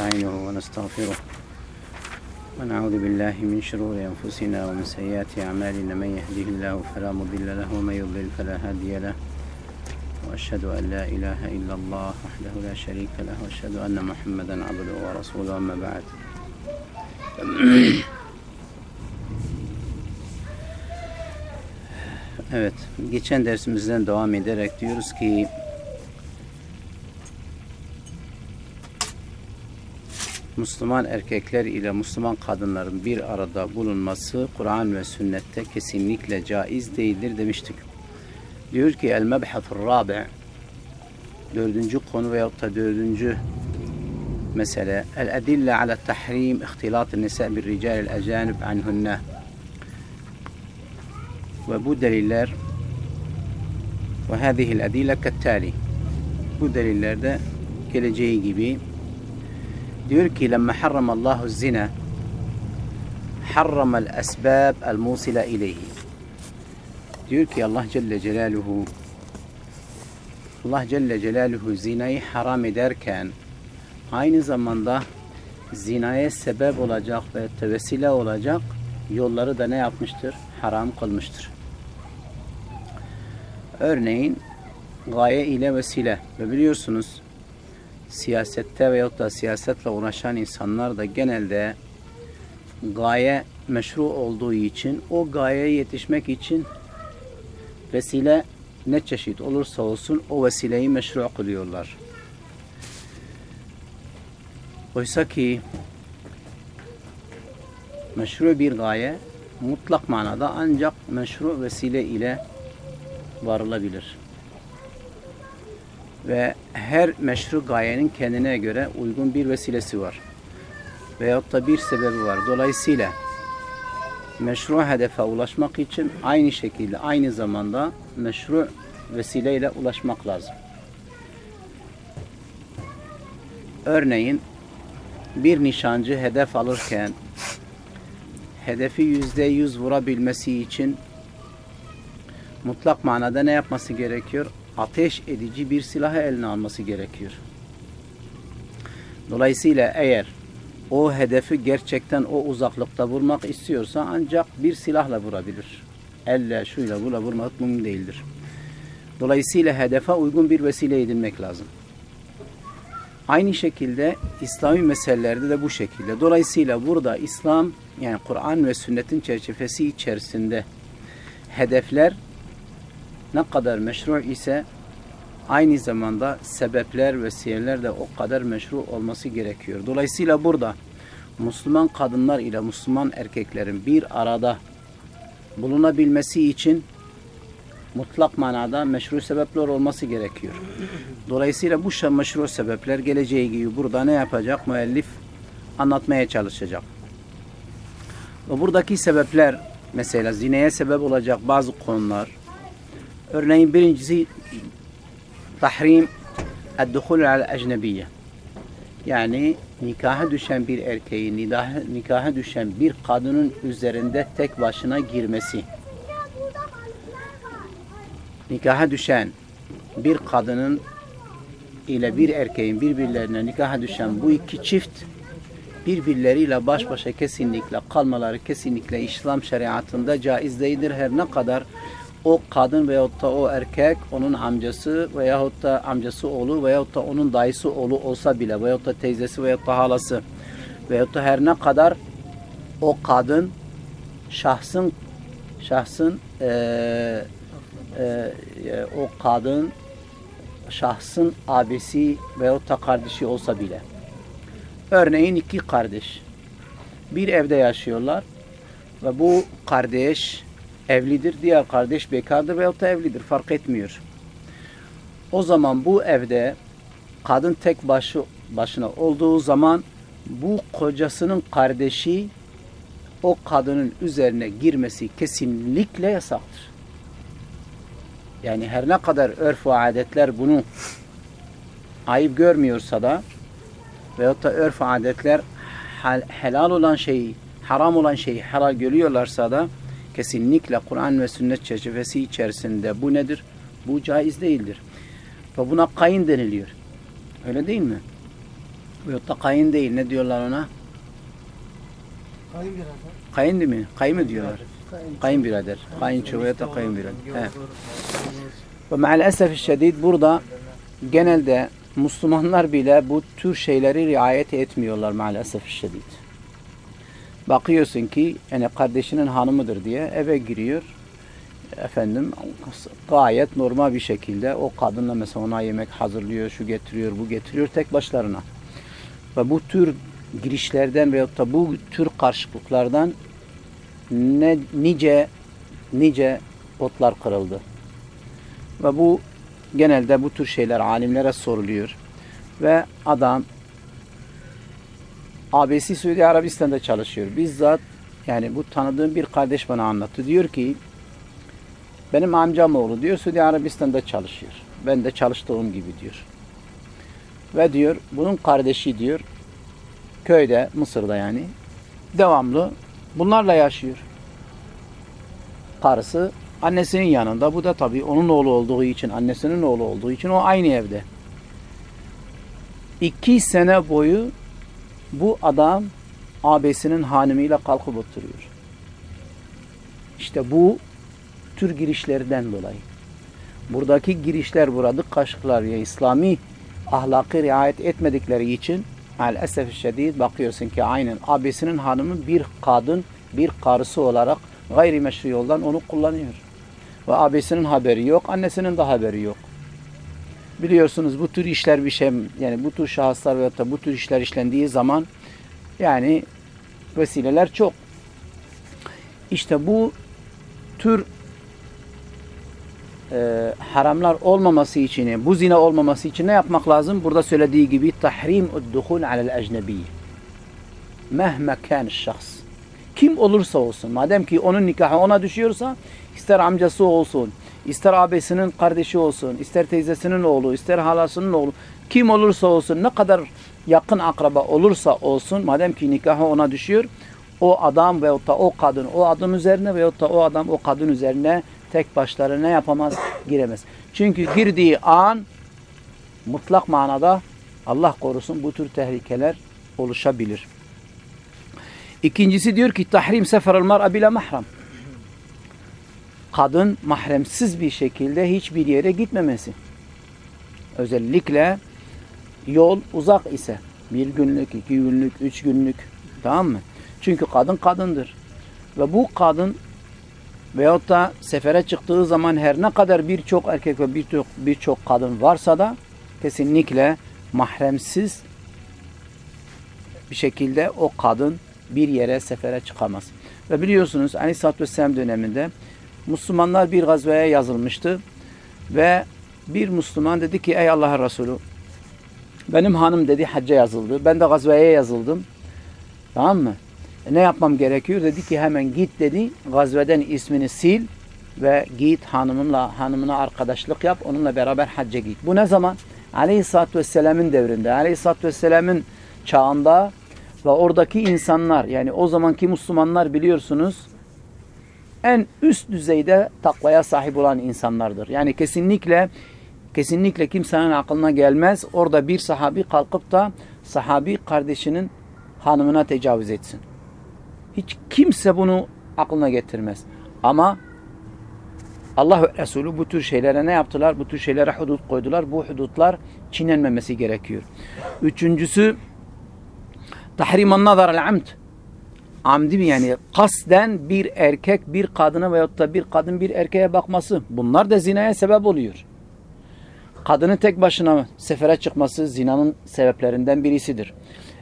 نستعينه ونستغفره ونعوذ بالله من شرور أنفسنا ومن سيئات أعمالنا. من يهده الله فلا مضل له ومن يضلل فلا هادي له. وأشهد أن لا إله إلا الله وحده لا شريك له. وأشهد أن محمدا عبده ورسوله. أما بعد. Evet, geçen dersimizden devam ederek diyoruz ki Müslüman erkekler ile Müslüman kadınların bir arada bulunması Kur'an ve sünnette kesinlikle caiz değildir demiştik. Diyor ki el mebhatur rabi dördüncü konu veyahut da dördüncü mesele. El edille ala tahrim ihtilat nisa bir rical el ecanib anhunne ve bu deliller ve hâzihil edille kettali bu delillerde geleceği gibi diyor ki lemme harramallahu zina harramal esbab el musile ileyhi diyor ki Allah Celle Celaluhu Allah Celle Celaluhu zinayı haram ederken aynı zamanda zinaya sebep olacak ve tevessile olacak yolları da ne yapmıştır? Haram kılmıştır. Örneğin gaye ile vesile ve biliyorsunuz siyasette veyahut da siyasetle uğraşan insanlar da genelde gaye meşru olduğu için o gayeye yetişmek için vesile ne çeşit olursa olsun o vesileyi meşru kılıyorlar. Oysa ki meşru bir gaye mutlak manada ancak meşru vesile ile varılabilir. Ve her meşru gayenin kendine göre uygun bir vesilesi var. Veyahut da bir sebebi var. Dolayısıyla meşru hedefe ulaşmak için aynı şekilde aynı zamanda meşru vesileyle ulaşmak lazım. Örneğin bir nişancı hedef alırken hedefi yüzde yüz vurabilmesi için mutlak manada ne yapması gerekiyor? Ateş edici bir silahı eline alması gerekiyor. Dolayısıyla eğer o hedefi gerçekten o uzaklıkta vurmak istiyorsa ancak bir silahla vurabilir. Elle, şuyla, bula vurmak mümkün değildir. Dolayısıyla hedefe uygun bir vesile edinmek lazım. Aynı şekilde İslami meselelerde de bu şekilde. Dolayısıyla burada İslam yani Kur'an ve sünnetin çerçevesi içerisinde hedefler ne kadar meşru ise aynı zamanda sebepler, vesileler de o kadar meşru olması gerekiyor. Dolayısıyla burada Müslüman kadınlar ile Müslüman erkeklerin bir arada bulunabilmesi için mutlak manada meşru sebepler olması gerekiyor. Dolayısıyla bu meşru sebepler geleceği gibi burada ne yapacak? Müellif anlatmaya çalışacak. Ve buradaki sebepler mesela zineye sebep olacak bazı konular örneğin birincisi tahrim el-duhul al-ecnebiye yani nikaha düşen bir erkeğin nikaha düşen bir kadının üzerinde tek başına girmesi nikaha düşen bir kadının ile bir erkeğin birbirlerine nikaha düşen bu iki çift birbirleriyle baş başa kesinlikle kalmaları kesinlikle İslam şeriatında caiz değildir. Her ne kadar o kadın veyahut da o erkek onun amcası veyahut da amcası oğlu veyahut da onun dayısı oğlu olsa bile veyahut da teyzesi veyahut da halası veyahut da her ne kadar o kadın şahsın şahsın e, e, o kadın şahsın abisi veyahut da kardeşi olsa bile. Örneğin iki kardeş. Bir evde yaşıyorlar ve bu kardeş evlidir, diğer kardeş bekardır veyahut da evlidir fark etmiyor. O zaman bu evde kadın tek başı başına olduğu zaman bu kocasının kardeşi o kadının üzerine girmesi kesinlikle yasaktır. Yani her ne kadar örf ve adetler bunu ayıp görmüyorsa da veyahut da örf adetler helal olan şeyi, haram olan şeyi helal görüyorlarsa da kesinlikle Kur'an ve sünnet çerçevesi içerisinde bu nedir? Bu caiz değildir. Ve buna kayın deniliyor. Öyle değil mi? Veyahut da kayın değil. Ne diyorlar ona? Kayınbirader. Kayın değil mi? Kayın mı diyorlar? Kayın. Kayınbirader. Kayınço veyahut da kayınbirader. He. Yavur, Ve maalesef şiddet burada genelde Müslümanlar bile bu tür şeyleri riayet etmiyorlar maalesef şiddet. Bakıyorsun ki yani kardeşinin hanımıdır diye eve giriyor. Efendim gayet normal bir şekilde o kadınla mesela ona yemek hazırlıyor, şu getiriyor, bu getiriyor tek başlarına. Ve bu tür girişlerden veyahut da bu tür karşılıklardan ne, nice nice otlar kırıldı. Ve bu genelde bu tür şeyler alimlere soruluyor. Ve adam abisi Suudi Arabistan'da çalışıyor. Bizzat yani bu tanıdığım bir kardeş bana anlattı. Diyor ki benim amcam oğlu diyor Suudi Arabistan'da çalışıyor. Ben de çalıştığım gibi diyor. Ve diyor bunun kardeşi diyor köyde Mısır'da yani devamlı bunlarla yaşıyor. Karısı annesinin yanında. Bu da tabii onun oğlu olduğu için, annesinin oğlu olduğu için o aynı evde. İki sene boyu bu adam abesinin hanımıyla kalkıp oturuyor. İşte bu tür girişlerden dolayı. Buradaki girişler, burada kaşıklar ya İslami ahlakı riayet etmedikleri için maalesef şiddet bakıyorsun ki aynen abesinin hanımı bir kadın, bir karısı olarak gayrimeşru yoldan onu kullanıyor. Ve abisinin haberi yok, annesinin de haberi yok. Biliyorsunuz bu tür işler bir şey, yani bu tür şahıslar veyahut da bu tür işler işlendiği zaman yani vesileler çok. İşte bu tür e, haramlar olmaması için, bu zina olmaması için ne yapmak lazım? Burada söylediği gibi tahrim ud-duhul alel ecnebi. Mehme kan şahs. Kim olursa olsun, madem ki onun nikahı ona düşüyorsa, ister amcası olsun, ister abisinin kardeşi olsun, ister teyzesinin oğlu, ister halasının oğlu, kim olursa olsun, ne kadar yakın akraba olursa olsun, madem ki nikahı ona düşüyor, o adam veyahut da o kadın o adam üzerine veyahut da o adam o kadın üzerine tek başlarına ne yapamaz? Giremez. Çünkü girdiği an mutlak manada Allah korusun bu tür tehlikeler oluşabilir. İkincisi diyor ki tahrim seferel mar'a bile mahram. Kadın mahremsiz bir şekilde hiçbir yere gitmemesi. Özellikle yol uzak ise bir günlük, iki günlük, üç günlük tamam mı? Çünkü kadın kadındır. Ve bu kadın veyahut da sefere çıktığı zaman her ne kadar birçok erkek ve birçok birçok kadın varsa da kesinlikle mahremsiz bir şekilde o kadın bir yere sefere çıkamaz. Ve biliyorsunuz Aleyhisselatü Vesselam döneminde Müslümanlar bir gazveye yazılmıştı ve bir Müslüman dedi ki ey Allah'ın Resulü benim hanım dedi hacca yazıldı. Ben de gazveye yazıldım. Tamam mı? E, ne yapmam gerekiyor? Dedi ki hemen git dedi. Gazveden ismini sil ve git hanımınla hanımına arkadaşlık yap. Onunla beraber hacca git. Bu ne zaman? Aleyhisselatü Vesselam'ın devrinde. Aleyhisselatü Vesselam'ın çağında ve oradaki insanlar yani o zamanki Müslümanlar biliyorsunuz en üst düzeyde takvaya sahip olan insanlardır. Yani kesinlikle kesinlikle kimsenin aklına gelmez orada bir sahabi kalkıp da sahabi kardeşinin hanımına tecavüz etsin. Hiç kimse bunu aklına getirmez. Ama Allah Resulü bu tür şeylere ne yaptılar? Bu tür şeylere hudut koydular. Bu hudutlar çiğnenmemesi gerekiyor. Üçüncüsü tahriman nazar el. Amdi mi yani kasten bir erkek bir kadına veyahut da bir kadın bir erkeğe bakması. Bunlar da zinaya sebep oluyor. Kadının tek başına sefere çıkması zinanın sebeplerinden birisidir.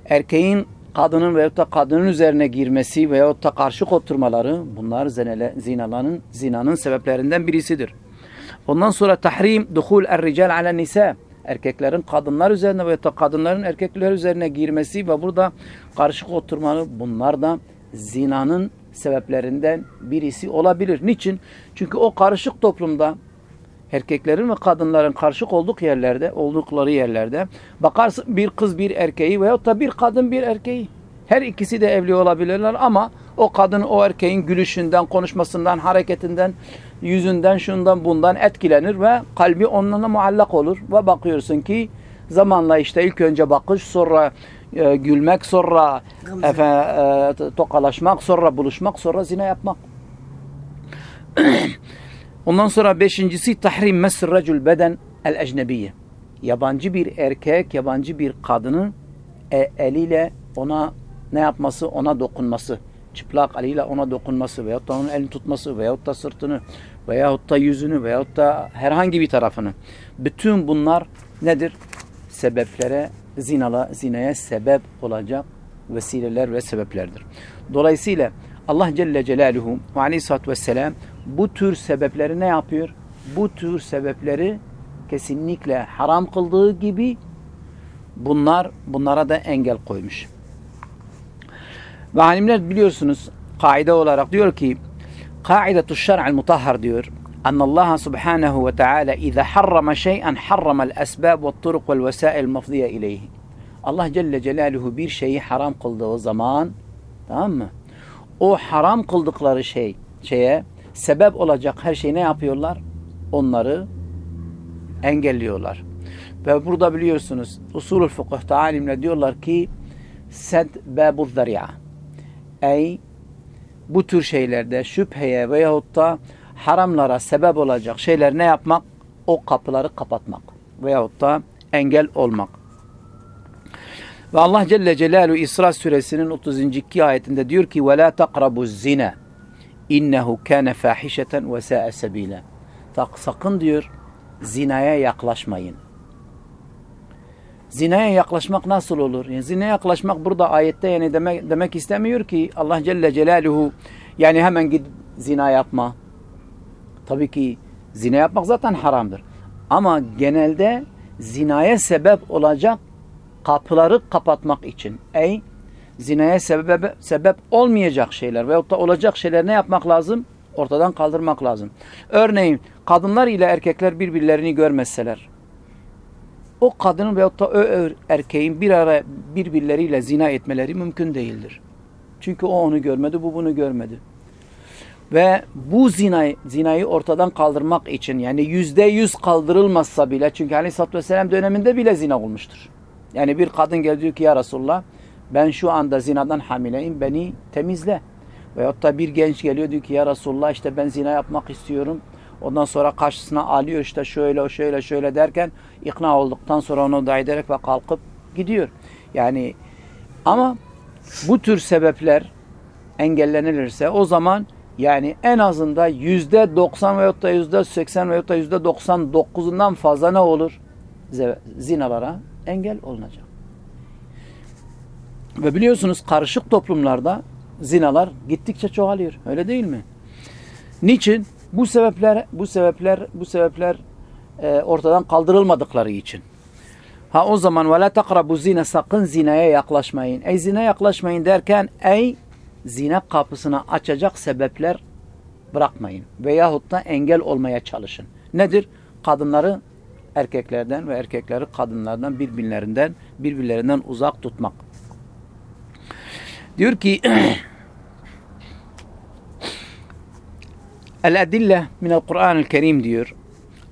Erkeğin kadının veyahut da kadının üzerine girmesi veyahut da karşı oturmaları bunlar zinele, zinaların, zinanın sebeplerinden birisidir. Ondan sonra tahrim duhul er-rical ala nisa erkeklerin kadınlar üzerine veyahut da kadınların erkekler üzerine girmesi ve burada karışık oturmaları bunlar da zinanın sebeplerinden birisi olabilir. Niçin? Çünkü o karışık toplumda erkeklerin ve kadınların karışık olduk yerlerde, oldukları yerlerde bakarsın bir kız bir erkeği veyahut da bir kadın bir erkeği. Her ikisi de evli olabilirler ama o kadın o erkeğin gülüşünden, konuşmasından, hareketinden, yüzünden, şundan bundan etkilenir ve kalbi onunla muallak olur. Ve bakıyorsun ki Zamanla işte ilk önce bakış, sonra e, gülmek, sonra efe, e, tokalaşmak, sonra buluşmak, sonra zina yapmak. Ondan sonra beşincisi tahrim mesr racul beden el ecnebiye. Yabancı bir erkek, yabancı bir kadının e, eliyle ona ne yapması? Ona dokunması. Çıplak eliyle ona dokunması veyahut da onun elini tutması veyahut da sırtını veyahut da yüzünü veyahut da herhangi bir tarafını. Bütün bunlar nedir? Sebeplere, zinala, zinaya sebep olacak vesileler ve sebeplerdir. Dolayısıyla Allah Celle Celaluhu ve Aleyhisselatü Vesselam bu tür sebepleri ne yapıyor? Bu tür sebepleri kesinlikle haram kıldığı gibi bunlar bunlara da engel koymuş. Ve alimler biliyorsunuz kaide olarak diyor ki kaidetu şer'al mutahhar diyor. أن الله سبحانه وتعالى إذا حرم شيئا حرم الأسباب والطرق والوسائل المفضية إليه Allah Celle Celaluhu bir şeyi haram kıldığı zaman tamam mı? O haram kıldıkları şey şeye sebep olacak her şeyi ne yapıyorlar? Onları engelliyorlar. Ve burada biliyorsunuz usulül fıkıhta alimler diyorlar ki sed babu zari'a ey bu tür şeylerde şüpheye veyahut da haramlara sebep olacak şeyler ne yapmak? O kapıları kapatmak veyahut da engel olmak. Ve Allah Celle Celaluhu İsra suresinin 32. ayetinde diyor ki وَلَا تَقْرَبُوا الزِّنَا اِنَّهُ كَانَ فَاحِشَةً وَسَاءَ سَب۪يلًا Sakın diyor zinaya yaklaşmayın. Zinaya yaklaşmak nasıl olur? Yani zinaya yaklaşmak burada ayette yani demek, demek istemiyor ki Allah Celle Celaluhu yani hemen git zina yapma. Tabii ki zina yapmak zaten haramdır. Ama genelde zinaya sebep olacak kapıları kapatmak için. Ey zinaya sebep, sebep olmayacak şeyler veyahut da olacak şeyler ne yapmak lazım? Ortadan kaldırmak lazım. Örneğin kadınlar ile erkekler birbirlerini görmezseler o kadının veyahut da o erkeğin bir ara birbirleriyle zina etmeleri mümkün değildir. Çünkü o onu görmedi, bu bunu görmedi. Ve bu zinayı, zinayı ortadan kaldırmak için yani yüzde yüz kaldırılmazsa bile çünkü aleyhissalatü vesselam döneminde bile zina olmuştur. Yani bir kadın geldi diyor ki ya Resulullah ben şu anda zinadan hamileyim beni temizle. Veyahut da bir genç geliyor diyor ki ya Resulullah işte ben zina yapmak istiyorum. Ondan sonra karşısına alıyor işte şöyle şöyle şöyle derken ikna olduktan sonra onu da ederek ve kalkıp gidiyor. Yani ama bu tür sebepler engellenilirse o zaman yani en azında yüzde doksan veyahut da yüzde seksen veyahut da yüzde doksan dokuzundan fazla ne olur? Zinalara engel olunacak. Ve biliyorsunuz karışık toplumlarda zinalar gittikçe çoğalıyor. Öyle değil mi? Niçin? Bu sebepler bu sebepler bu sebepler e, ortadan kaldırılmadıkları için. Ha o zaman ve la takrabu zina sakın zinaya yaklaşmayın. Ey zina yaklaşmayın derken ey zina kapısını açacak sebepler bırakmayın. Veyahut da engel olmaya çalışın. Nedir? Kadınları erkeklerden ve erkekleri kadınlardan birbirlerinden birbirlerinden uzak tutmak. Diyor ki El-edille minel Kur'an-ı Kerim diyor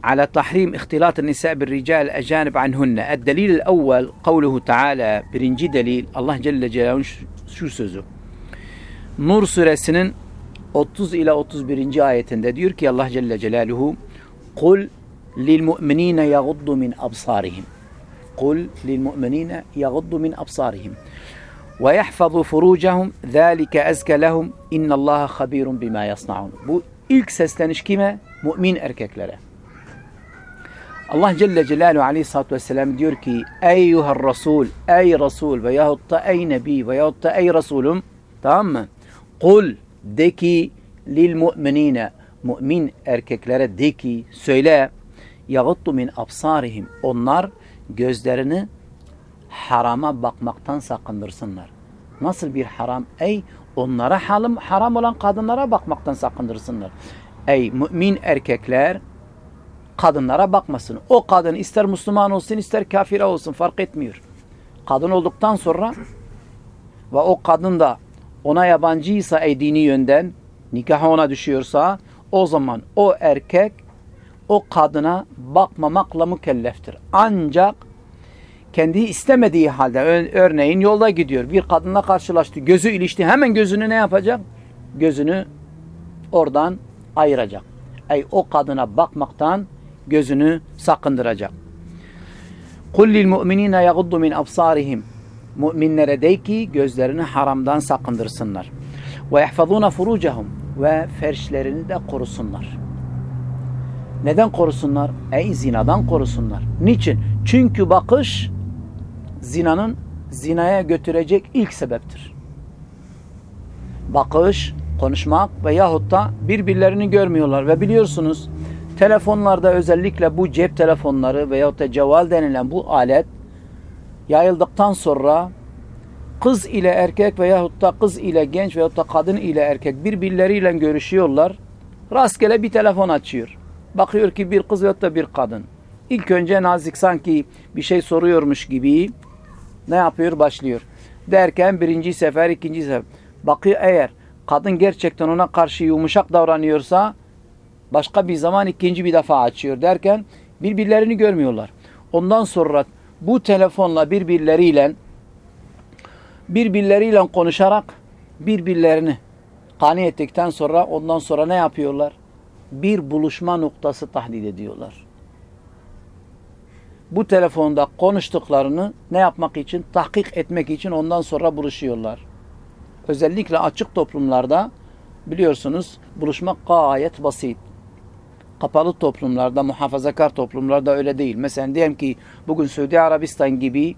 على تحريم اختلاط النساء بالرجال الأجانب عنهن الدليل الأول قوله تعالى birinci delil Allah Celle Celaluhu'nun şu sözü Nur suresinin 30 ila 31. ayetinde diyor ki Allah Celle Celaluhu Kul lil mu'minine yaguddu min absarihim Kul lil mu'minine yaguddu min absarihim ve yahfazu furucahum zâlike ezke lehum innallaha habirun bima yasnaun. Bu ilk sesleniş kime? Mümin erkeklere. Allah Celle Celaluhu Aleyhisselatü Vesselam diyor ki Eyyuhar Resul, ey Resul veyahut da ey Nebi veyahut da ey Resulüm tamam mı? Kul de ki lil mu'minine mümin erkeklere de ki söyle yaguttu min absarihim onlar gözlerini harama bakmaktan sakındırsınlar. Nasıl bir haram? Ey onlara haram, haram olan kadınlara bakmaktan sakındırsınlar. Ey mümin erkekler kadınlara bakmasın. O kadın ister Müslüman olsun ister kafire olsun fark etmiyor. Kadın olduktan sonra ve o kadın da ona yabancıysa ey dini yönden nikah ona düşüyorsa o zaman o erkek o kadına bakmamakla mükelleftir. Ancak kendi istemediği halde örneğin yolda gidiyor. Bir kadınla karşılaştı. Gözü ilişti. Hemen gözünü ne yapacak? Gözünü oradan ayıracak. Ey o kadına bakmaktan gözünü sakındıracak. Lil mu'minina yaghuddu min absarihim. Müminlere de ki gözlerini haramdan sakındırsınlar. Ve yahfazuna furucahum ve ferşlerini de korusunlar. Neden korusunlar? Ey zinadan korusunlar. Niçin? Çünkü bakış zinanın zinaya götürecek ilk sebeptir. Bakış, konuşmak veyahut da birbirlerini görmüyorlar ve biliyorsunuz telefonlarda özellikle bu cep telefonları veyahut da ceval denilen bu alet yayıldıktan sonra kız ile erkek veyahut da kız ile genç veyahut da kadın ile erkek birbirleriyle görüşüyorlar. Rastgele bir telefon açıyor. Bakıyor ki bir kız veyahut da bir kadın. İlk önce nazik sanki bir şey soruyormuş gibi ne yapıyor? Başlıyor. Derken birinci sefer, ikinci sefer. Bakıyor eğer kadın gerçekten ona karşı yumuşak davranıyorsa başka bir zaman ikinci bir defa açıyor derken birbirlerini görmüyorlar. Ondan sonra bu telefonla birbirleriyle birbirleriyle konuşarak birbirlerini kani ettikten sonra ondan sonra ne yapıyorlar? Bir buluşma noktası tahdid ediyorlar. Bu telefonda konuştuklarını ne yapmak için? Tahkik etmek için ondan sonra buluşuyorlar. Özellikle açık toplumlarda biliyorsunuz buluşmak gayet basit. Kapalı toplumlarda, muhafazakar toplumlarda öyle değil. Mesela diyelim ki bugün Suudi Arabistan gibi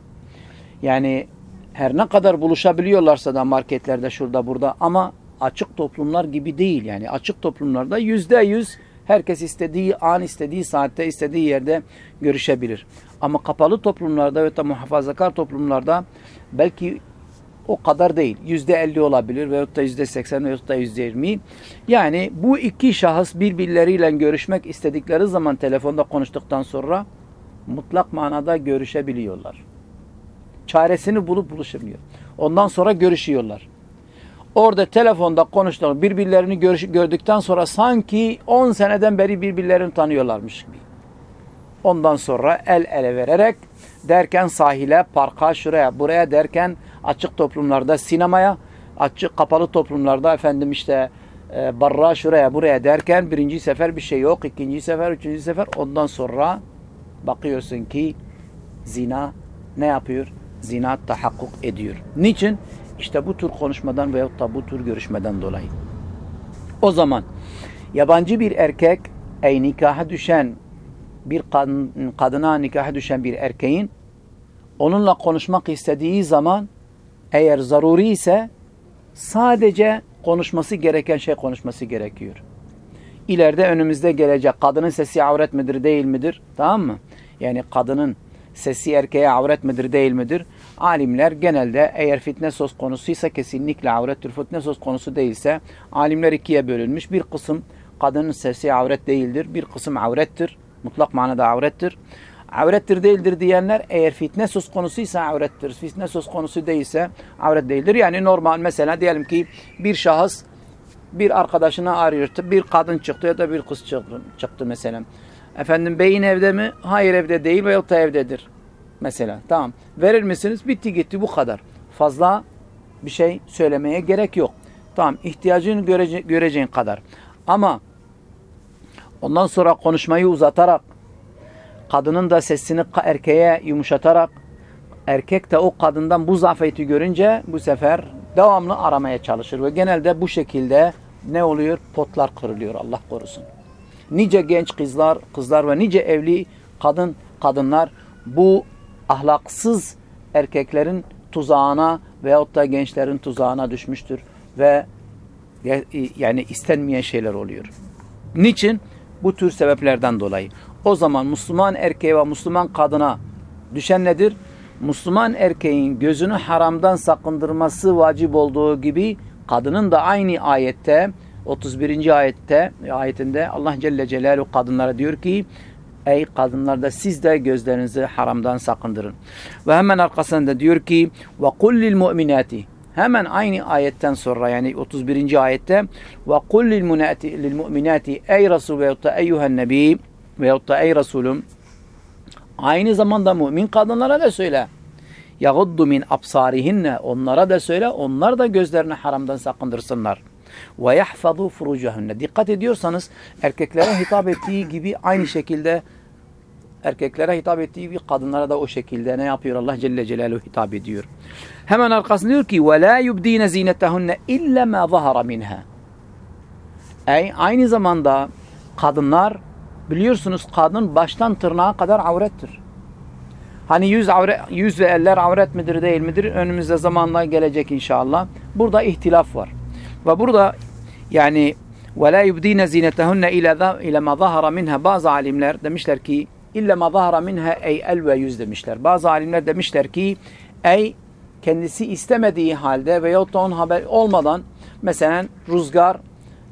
yani her ne kadar buluşabiliyorlarsa da marketlerde şurada burada ama açık toplumlar gibi değil. Yani açık toplumlarda yüzde yüz herkes istediği an, istediği saatte, istediği yerde görüşebilir. Ama kapalı toplumlarda ve muhafazakar toplumlarda belki o kadar değil. Yüzde elli olabilir veyahut da yüzde seksen veyahut da yüzde yirmi. Yani bu iki şahıs birbirleriyle görüşmek istedikleri zaman telefonda konuştuktan sonra mutlak manada görüşebiliyorlar. Çaresini bulup buluşabiliyor. Ondan sonra görüşüyorlar. Orada telefonda konuştular. Birbirlerini görüş, gördükten sonra sanki 10 seneden beri birbirlerini tanıyorlarmış gibi. Ondan sonra el ele vererek derken sahile, parka, şuraya, buraya derken açık toplumlarda sinemaya, açık kapalı toplumlarda efendim işte e, barra şuraya buraya derken birinci sefer bir şey yok, ikinci sefer, üçüncü sefer ondan sonra bakıyorsun ki zina ne yapıyor? Zina tahakkuk ediyor. Niçin? İşte bu tür konuşmadan veyahut da bu tür görüşmeden dolayı. O zaman yabancı bir erkek ey nikaha düşen bir kadın, kadına nikaha düşen bir erkeğin onunla konuşmak istediği zaman eğer zaruri ise sadece konuşması gereken şey konuşması gerekiyor. İleride önümüzde gelecek kadının sesi avret midir değil midir? Tamam mı? Yani kadının sesi erkeğe avret midir değil midir? Alimler genelde eğer fitne söz konusuysa kesinlikle avrettir. Fitne söz konusu değilse alimler ikiye bölünmüş. Bir kısım kadının sesi avret değildir. Bir kısım avrettir. Mutlak manada avrettir. Avrettir değildir diyenler eğer fitne söz konusuysa avrettir. Fitne söz konusu değilse avret değildir. Yani normal mesela diyelim ki bir şahıs bir arkadaşına arıyor. Bir kadın çıktı ya da bir kız çıktı, çıktı mesela. Efendim beyin evde mi? Hayır evde değil veyahut da evdedir. Mesela tamam. Verir misiniz? Bitti gitti bu kadar. Fazla bir şey söylemeye gerek yok. Tamam ihtiyacını görece göreceğin kadar. Ama ondan sonra konuşmayı uzatarak kadının da sesini erkeğe yumuşatarak erkek de o kadından bu zafiyeti görünce bu sefer devamlı aramaya çalışır ve genelde bu şekilde ne oluyor? Potlar kırılıyor Allah korusun. Nice genç kızlar, kızlar ve nice evli kadın kadınlar bu ahlaksız erkeklerin tuzağına veyahut da gençlerin tuzağına düşmüştür ve yani istenmeyen şeyler oluyor. Niçin? Bu tür sebeplerden dolayı. O zaman Müslüman erkeğe ve Müslüman kadına düşen nedir? Müslüman erkeğin gözünü haramdan sakındırması vacip olduğu gibi kadının da aynı ayette 31. ayette ayetinde Allah Celle Celaluhu kadınlara diyor ki Ey kadınlar da siz de gözlerinizi haramdan sakındırın. Ve hemen arkasında diyor ki ve kullil mu'minati hemen aynı ayetten sonra yani 31. ayette ve kullil mu'minati ey Resul ve eyyuhen nebi veyahut da ey Resulüm Aynı zamanda mümin kadınlara da söyle. Yaguddu min absarihinne. Onlara da söyle. Onlar da gözlerini haramdan sakındırsınlar. Ve yahfazu furucahunne. Dikkat ediyorsanız erkeklere hitap ettiği gibi aynı şekilde erkeklere hitap ettiği gibi kadınlara da o şekilde ne yapıyor Allah Celle Celaluhu hitap ediyor. Hemen arkasında diyor ki وَلَا يُبْد۪ينَ زِينَتَهُنَّ اِلَّا مَا ظَهَرَ مِنْهَا Ey, Aynı zamanda kadınlar biliyorsunuz kadın baştan tırnağa kadar avrettir. Hani yüz, avre, yüz ve eller avret midir değil midir? Önümüzde zamanla gelecek inşallah. Burada ihtilaf var. Ve burada yani وَلَا يُبْد۪ينَ زِينَتَهُنَّ اِلَى مَا ظَهَرَ مِنْهَا Bazı alimler demişler ki İlle ma zahara minha ey el ve yüz demişler. Bazı alimler demişler ki ey kendisi istemediği halde veyahut da onun haber olmadan mesela rüzgar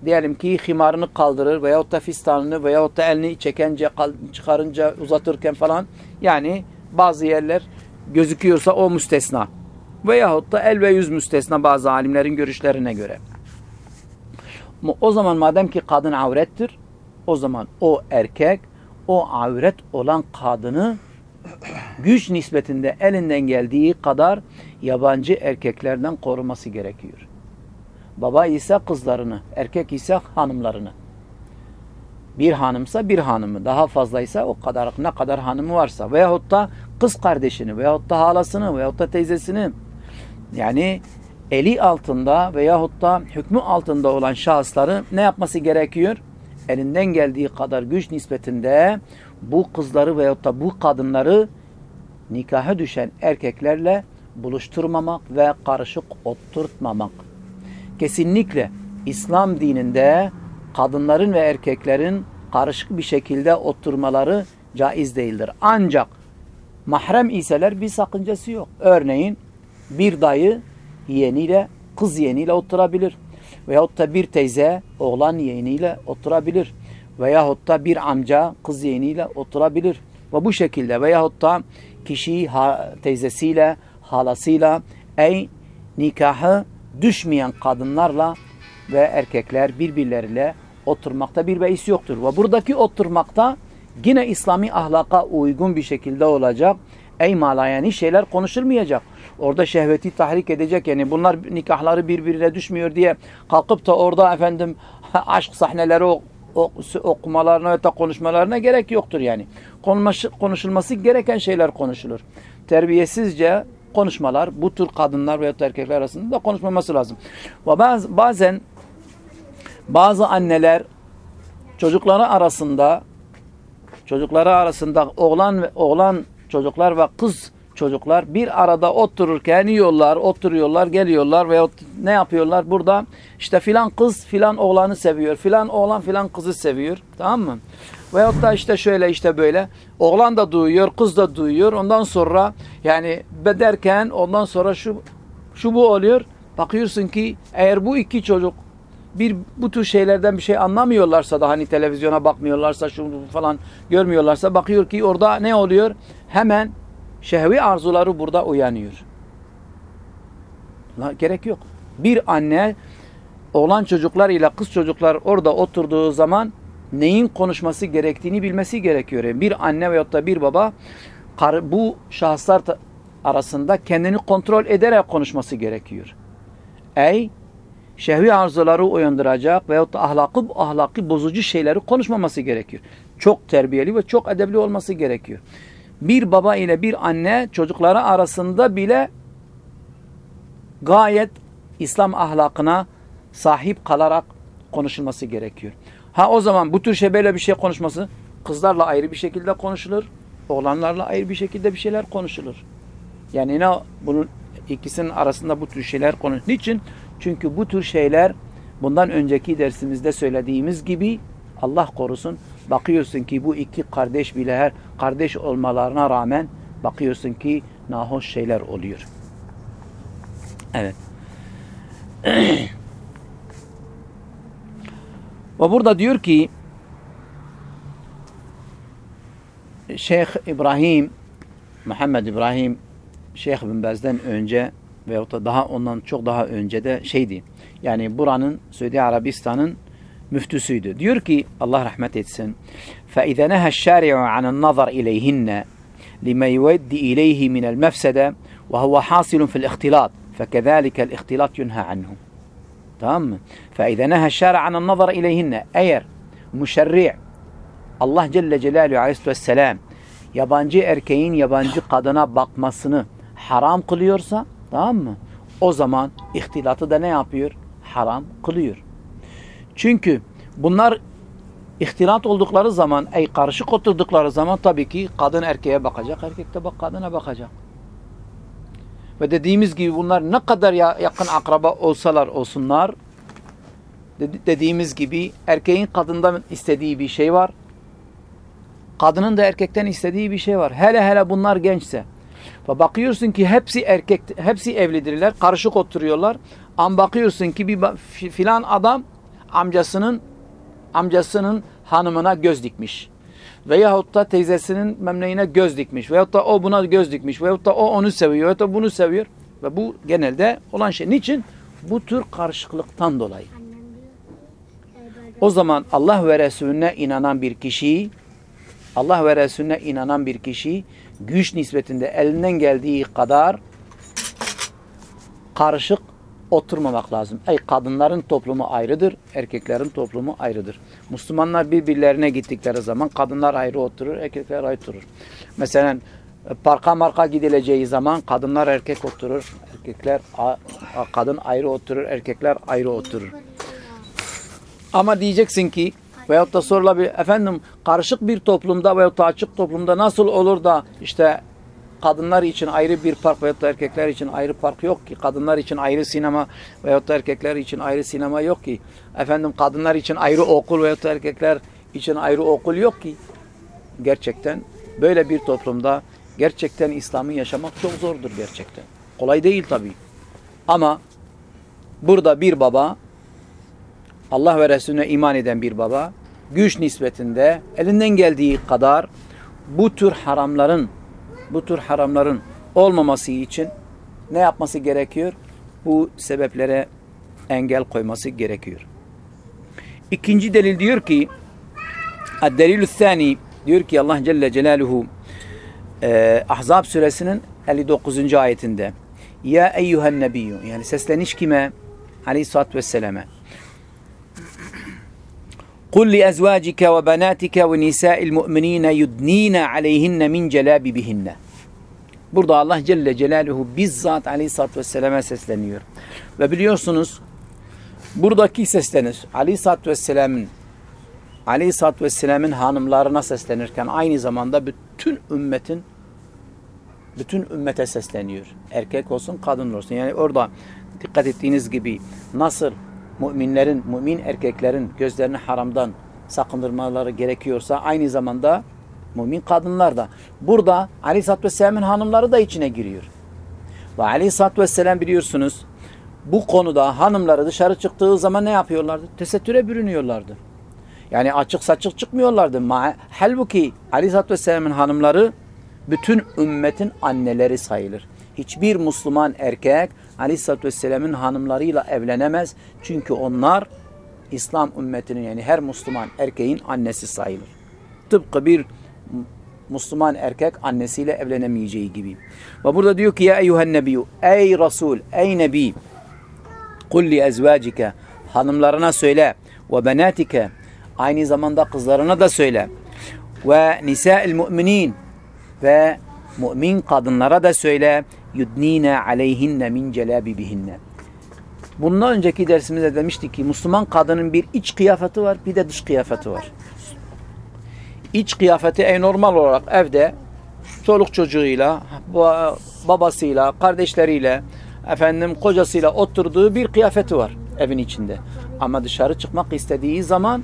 diyelim ki himarını kaldırır veyahut da fistanını veyahut da elini çekence çıkarınca uzatırken falan yani bazı yerler gözüküyorsa o müstesna. Veyahut da el ve yüz müstesna bazı alimlerin görüşlerine göre. O zaman madem ki kadın avrettir o zaman o erkek o avret olan kadını güç nispetinde elinden geldiği kadar yabancı erkeklerden koruması gerekiyor. Baba ise kızlarını, erkek ise hanımlarını. Bir hanımsa bir hanımı, daha fazlaysa o kadar ne kadar hanımı varsa veyahut da kız kardeşini veyahut da halasını veyahut da teyzesini yani eli altında veyahut da hükmü altında olan şahısları ne yapması gerekiyor? elinden geldiği kadar güç nispetinde bu kızları veyahut da bu kadınları nikaha düşen erkeklerle buluşturmamak ve karışık oturtmamak. Kesinlikle İslam dininde kadınların ve erkeklerin karışık bir şekilde oturmaları caiz değildir. Ancak mahrem iseler bir sakıncası yok. Örneğin bir dayı yeğeniyle, kız yeğeniyle oturabilir. Veyahut da bir teyze oğlan yeğeniyle oturabilir. Veyahut da bir amca kız yeğeniyle oturabilir. Ve bu şekilde veyahut da kişi ha, teyzesiyle, halasıyla ey nikahı düşmeyen kadınlarla ve erkekler birbirleriyle oturmakta bir beis yoktur. Ve buradaki oturmakta yine İslami ahlaka uygun bir şekilde olacak. Ey malayani şeyler konuşulmayacak orada şehveti tahrik edecek yani bunlar nikahları birbirine düşmüyor diye kalkıp da orada efendim aşk sahneleri okumalarına ve da konuşmalarına gerek yoktur yani. konuşulması gereken şeyler konuşulur. Terbiyesizce konuşmalar bu tür kadınlar veya erkekler arasında da konuşmaması lazım. Ve bazen bazı anneler çocukları arasında çocukları arasında oğlan ve oğlan çocuklar ve kız çocuklar bir arada otururken yiyorlar, oturuyorlar, geliyorlar ve ne yapıyorlar? Burada işte filan kız filan oğlanı seviyor, filan oğlan filan kızı seviyor. Tamam mı? Veyahut da işte şöyle işte böyle. Oğlan da duyuyor, kız da duyuyor. Ondan sonra yani bederken ondan sonra şu şu bu oluyor. Bakıyorsun ki eğer bu iki çocuk bir bu tür şeylerden bir şey anlamıyorlarsa da hani televizyona bakmıyorlarsa şu falan görmüyorlarsa bakıyor ki orada ne oluyor? Hemen şehvi arzuları burada uyanıyor. La, gerek yok. Bir anne olan çocuklar ile kız çocuklar orada oturduğu zaman neyin konuşması gerektiğini bilmesi gerekiyor. Yani bir anne veyahut da bir baba bu şahıslar arasında kendini kontrol ederek konuşması gerekiyor. Ey şehvi arzuları uyandıracak veyahut da ahlakı, ahlaki bozucu şeyleri konuşmaması gerekiyor. Çok terbiyeli ve çok edebli olması gerekiyor bir baba ile bir anne çocukları arasında bile gayet İslam ahlakına sahip kalarak konuşulması gerekiyor. Ha o zaman bu tür şey böyle bir şey konuşması kızlarla ayrı bir şekilde konuşulur. Oğlanlarla ayrı bir şekilde bir şeyler konuşulur. Yani ne bunun ikisinin arasında bu tür şeyler konuşulur. Niçin? Çünkü bu tür şeyler bundan önceki dersimizde söylediğimiz gibi Allah korusun bakıyorsun ki bu iki kardeş bile her kardeş olmalarına rağmen bakıyorsun ki nahoş şeyler oluyor. Evet. Ve burada diyor ki Şeyh İbrahim Muhammed İbrahim Şeyh bin Bez'den önce veyahut da daha ondan çok daha önce de şeydi. Yani buranın Suudi Arabistan'ın müftüsüydü. Diyor ki Allah rahmet etsin. فَاِذَا نَهَ الشَّارِعُ عَنَ النَّظَرْ اِلَيْهِنَّ لما يودي إليه من المفسدة وهو حاصل في الاختلاط فكذلك الاختلاط ينهى عنه تمام فإذا نهى الشارع عن النظر إليهن eğer müşerri Allah Celle Celaluhu Aleyhisselam yabancı erkeğin yabancı kadına bakmasını haram kılıyorsa tamam mı? O zaman ihtilatı da ne yapıyor? Haram kılıyor. Çünkü bunlar ihtilat oldukları zaman, ey karışık oturdukları zaman tabii ki kadın erkeğe bakacak, erkek de bak kadına bakacak. Ve dediğimiz gibi bunlar ne kadar yakın akraba olsalar olsunlar, dediğimiz gibi erkeğin kadından istediği bir şey var, kadının da erkekten istediği bir şey var. Hele hele bunlar gençse. Ve bakıyorsun ki hepsi erkek, hepsi evlidirler, karışık oturuyorlar. Ama bakıyorsun ki bir filan adam amcasının amcasının hanımına göz dikmiş. Veyahut da teyzesinin memleğine göz dikmiş. Veyahut da o buna göz dikmiş. Veyahut da o onu seviyor. Veyahut da bunu seviyor. Ve bu genelde olan şey. Niçin? Bu tür karışıklıktan dolayı. O zaman Allah ve Resulüne inanan bir kişi Allah ve Resulüne inanan bir kişi güç nispetinde elinden geldiği kadar karışık oturmamak lazım. Ey kadınların toplumu ayrıdır, erkeklerin toplumu ayrıdır. Müslümanlar birbirlerine gittikleri zaman kadınlar ayrı oturur, erkekler ayrı oturur. Mesela parka marka gidileceği zaman kadınlar erkek oturur, erkekler kadın ayrı oturur, erkekler ayrı oturur. Ama diyeceksin ki veyahut da sorulabilir efendim karışık bir toplumda veyahut da açık toplumda nasıl olur da işte kadınlar için ayrı bir park veyahut da erkekler için ayrı park yok ki. Kadınlar için ayrı sinema veyahut da erkekler için ayrı sinema yok ki. Efendim kadınlar için ayrı okul veyahut da erkekler için ayrı okul yok ki. Gerçekten böyle bir toplumda gerçekten İslam'ı yaşamak çok zordur gerçekten. Kolay değil tabii. Ama burada bir baba Allah ve Resulüne iman eden bir baba güç nispetinde elinden geldiği kadar bu tür haramların bu tür haramların olmaması için ne yapması gerekiyor? Bu sebeplere engel koyması gerekiyor. İkinci delil diyor ki delilü thani diyor ki Allah Celle Celaluhu e, Ahzab suresinin 59. ayetinde Ya eyyühen nebiyyü yani sesleniş kime? Aleyhisselatü Vesselam'e قل لأزواجك وبناتك ونساء المؤمنين يدنين عليهن من جلابيبهن Burada Allah Celle Celaluhu bizzat Aleyhisselatü Vesselam'a sesleniyor. Ve biliyorsunuz buradaki sesleniş Aleyhisselatü Vesselam'ın Aleyhisselatü Vesselam'ın hanımlarına seslenirken aynı zamanda bütün ümmetin bütün ümmete sesleniyor. Erkek olsun, kadın olsun. Yani orada dikkat ettiğiniz gibi nasıl müminlerin, mümin erkeklerin gözlerini haramdan sakındırmaları gerekiyorsa aynı zamanda mümin kadınlar da. Burada Aleyhisselatü Vesselam'ın hanımları da içine giriyor. Ve Aleyhisselatü Vesselam biliyorsunuz bu konuda hanımları dışarı çıktığı zaman ne yapıyorlardı? Tesettüre bürünüyorlardı. Yani açık saçık çıkmıyorlardı. Halbuki Aleyhisselatü Vesselam'ın hanımları bütün ümmetin anneleri sayılır. Hiçbir Müslüman erkek Aleyhisselatü Vesselam'ın hanımlarıyla evlenemez. Çünkü onlar İslam ümmetinin yani her Müslüman erkeğin annesi sayılır. Tıpkı bir Müslüman erkek annesiyle evlenemeyeceği gibi. Ve burada diyor ki ya eyyuhen nebiyyü ey Resul ey Nebi kul li ezvacike hanımlarına söyle ve benatike aynı zamanda kızlarına da söyle ve nisa'il müminin ve mümin kadınlara da söyle yudnine aleyhinne min celabibihinne. Bundan önceki dersimizde demiştik ki Müslüman kadının bir iç kıyafeti var bir de dış kıyafeti var. İç kıyafeti en normal olarak evde çoluk çocuğuyla, babasıyla, kardeşleriyle, efendim kocasıyla oturduğu bir kıyafeti var evin içinde. Ama dışarı çıkmak istediği zaman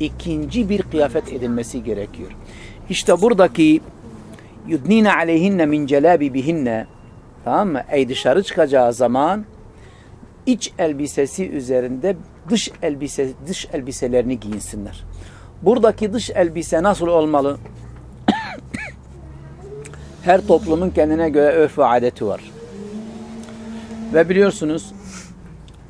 ikinci bir kıyafet edilmesi gerekiyor. İşte buradaki yudnine aleyhinne min celabibihinne tamam mı? Ey dışarı çıkacağı zaman iç elbisesi üzerinde dış elbise dış elbiselerini giyinsinler. Buradaki dış elbise nasıl olmalı? Her toplumun kendine göre örf ve adeti var. Ve biliyorsunuz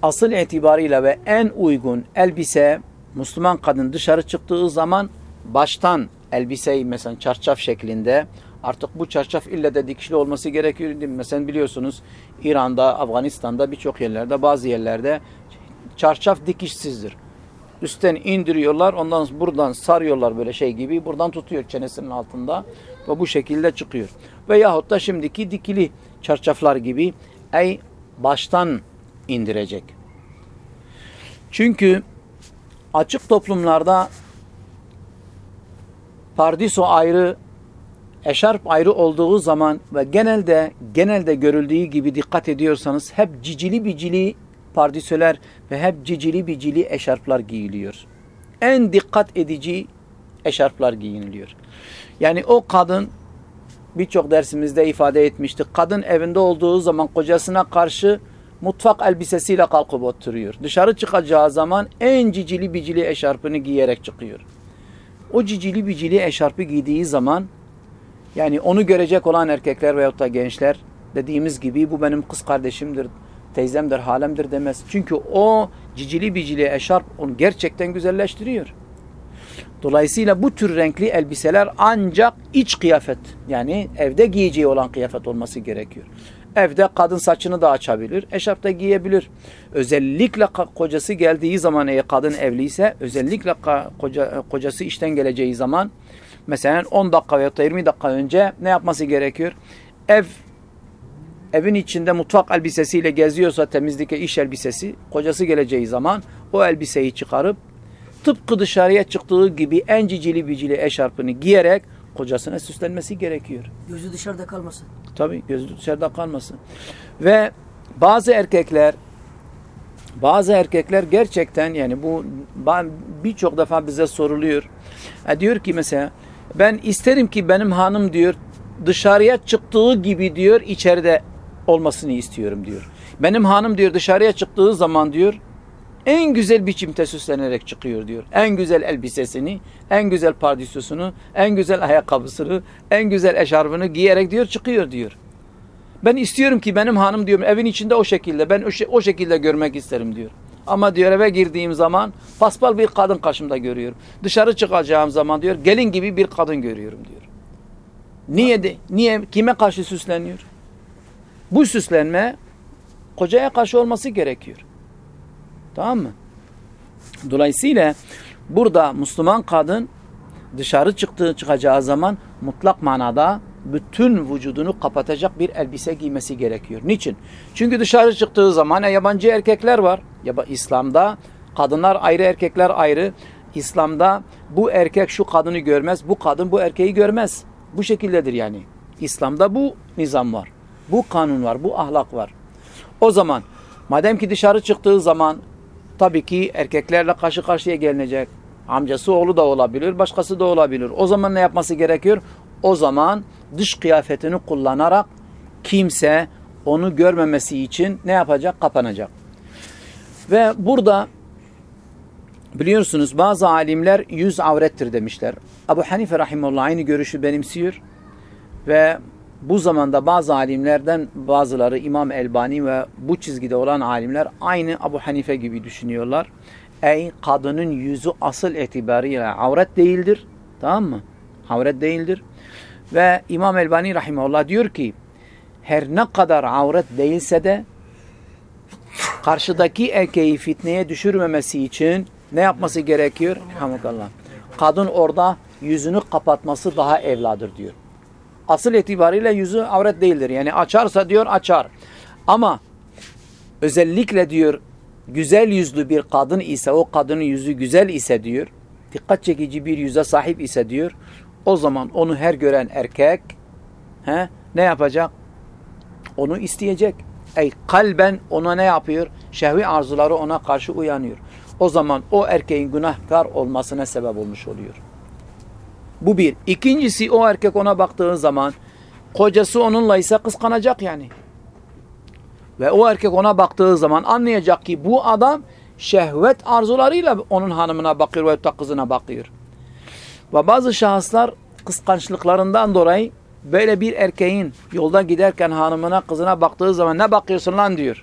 asıl itibarıyla ve en uygun elbise Müslüman kadın dışarı çıktığı zaman baştan elbiseyi mesela çarşaf şeklinde Artık bu çarşaf ille de dikişli olması gerekiyor. Mesela biliyorsunuz İran'da, Afganistan'da birçok yerlerde, bazı yerlerde çarşaf dikişsizdir. Üstten indiriyorlar, ondan buradan sarıyorlar böyle şey gibi. Buradan tutuyor çenesinin altında ve bu şekilde çıkıyor. Veyahut da şimdiki dikili çarşaflar gibi ey baştan indirecek. Çünkü açık toplumlarda pardiso ayrı, eşarp ayrı olduğu zaman ve genelde genelde görüldüğü gibi dikkat ediyorsanız hep cicili bicili pardisöler ve hep cicili bicili eşarplar giyiliyor. En dikkat edici eşarplar giyiniliyor. Yani o kadın birçok dersimizde ifade etmiştik. Kadın evinde olduğu zaman kocasına karşı mutfak elbisesiyle kalkıp oturuyor. Dışarı çıkacağı zaman en cicili bicili eşarpını giyerek çıkıyor. O cicili bicili eşarpı giydiği zaman yani onu görecek olan erkekler veyahut da gençler dediğimiz gibi bu benim kız kardeşimdir, teyzemdir, halemdir demez. Çünkü o cicili bicili eşarp onu gerçekten güzelleştiriyor. Dolayısıyla bu tür renkli elbiseler ancak iç kıyafet yani evde giyeceği olan kıyafet olması gerekiyor. Evde kadın saçını da açabilir, eşarp da giyebilir. Özellikle kocası geldiği zaman eğer kadın evliyse, özellikle koca, kocası işten geleceği zaman mesela 10 dakika veya 20 dakika önce ne yapması gerekiyor? Ev evin içinde mutfak elbisesiyle geziyorsa temizlik iş elbisesi, kocası geleceği zaman o elbiseyi çıkarıp tıpkı dışarıya çıktığı gibi en cicili bicili eşarpını giyerek kocasına süslenmesi gerekiyor. Gözü dışarıda kalmasın. Tabii gözü dışarıda kalmasın. Ve bazı erkekler bazı erkekler gerçekten yani bu birçok defa bize soruluyor. E diyor ki mesela ben isterim ki benim hanım diyor dışarıya çıktığı gibi diyor içeride olmasını istiyorum diyor. Benim hanım diyor dışarıya çıktığı zaman diyor en güzel biçimde süslenerek çıkıyor diyor. En güzel elbisesini, en güzel pardüsüsünü, en güzel ayakkabısını, en güzel eşarbını giyerek diyor çıkıyor diyor. Ben istiyorum ki benim hanım diyorum evin içinde o şekilde ben o, şekilde görmek isterim diyor. Ama diyor eve girdiğim zaman paspal bir kadın karşımda görüyorum. Dışarı çıkacağım zaman diyor gelin gibi bir kadın görüyorum diyor. Niye de niye kime karşı süsleniyor? Bu süslenme kocaya karşı olması gerekiyor. Tamam mı? Dolayısıyla burada Müslüman kadın dışarı çıktığı çıkacağı zaman mutlak manada bütün vücudunu kapatacak bir elbise giymesi gerekiyor. Niçin? Çünkü dışarı çıktığı zaman yabancı erkekler var. Ya İslam'da kadınlar ayrı erkekler ayrı. İslam'da bu erkek şu kadını görmez, bu kadın bu erkeği görmez. Bu şekildedir yani. İslam'da bu nizam var. Bu kanun var, bu ahlak var. O zaman madem ki dışarı çıktığı zaman tabii ki erkeklerle karşı karşıya gelinecek. Amcası oğlu da olabilir, başkası da olabilir. O zaman ne yapması gerekiyor? O zaman dış kıyafetini kullanarak kimse onu görmemesi için ne yapacak? Kapanacak. Ve burada biliyorsunuz bazı alimler yüz avrettir demişler. Abu Hanife rahimullah aynı görüşü benimsiyor. Ve bu zamanda bazı alimlerden bazıları İmam Elbani ve bu çizgide olan alimler aynı Abu Hanife gibi düşünüyorlar. Ey kadının yüzü asıl itibariyle avret değildir. Tamam mı? Avret değildir. Ve İmam Elbani rahimahullah diyor ki her ne kadar avret değilse de karşıdaki erkeği fitneye düşürmemesi için ne yapması gerekiyor? Hamdallah. Kadın orada yüzünü kapatması daha evladır diyor asıl itibariyle yüzü avret değildir. Yani açarsa diyor açar. Ama özellikle diyor güzel yüzlü bir kadın ise o kadının yüzü güzel ise diyor dikkat çekici bir yüze sahip ise diyor o zaman onu her gören erkek he, ne yapacak? Onu isteyecek. Ey kalben ona ne yapıyor? Şehvi arzuları ona karşı uyanıyor. O zaman o erkeğin günahkar olmasına sebep olmuş oluyor. Bu bir. İkincisi o erkek ona baktığı zaman kocası onunla ise kıskanacak yani. Ve o erkek ona baktığı zaman anlayacak ki bu adam şehvet arzularıyla onun hanımına bakıyor ve kızına bakıyor. Ve bazı şahıslar kıskançlıklarından dolayı böyle bir erkeğin yolda giderken hanımına kızına baktığı zaman ne bakıyorsun lan diyor.